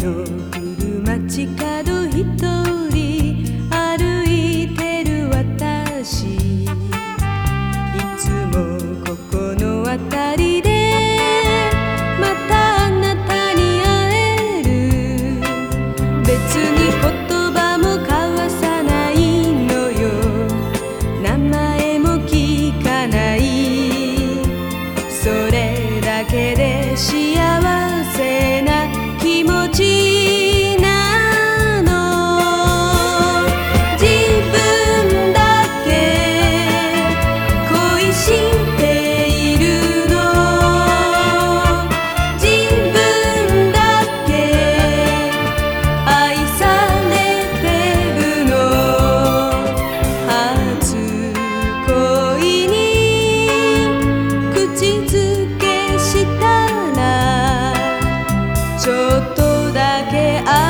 のる街かだけあ